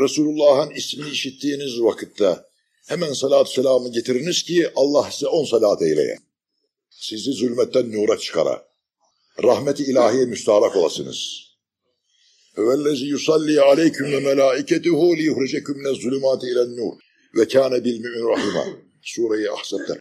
Resulullah'ın ismini işittiğiniz vakitte hemen salat selamı getiriniz ki Allah size on salat eyleye. Sizi zulmetten nura çıkara. Rahmeti ilahiye müstarak olasınız. Huvellezi yusalli aleyküm ve melâiketuhu liyuhricekum minez zulümâti ilen nur ve kâne bil mü'min rahima. Sure-i Ahzab'da.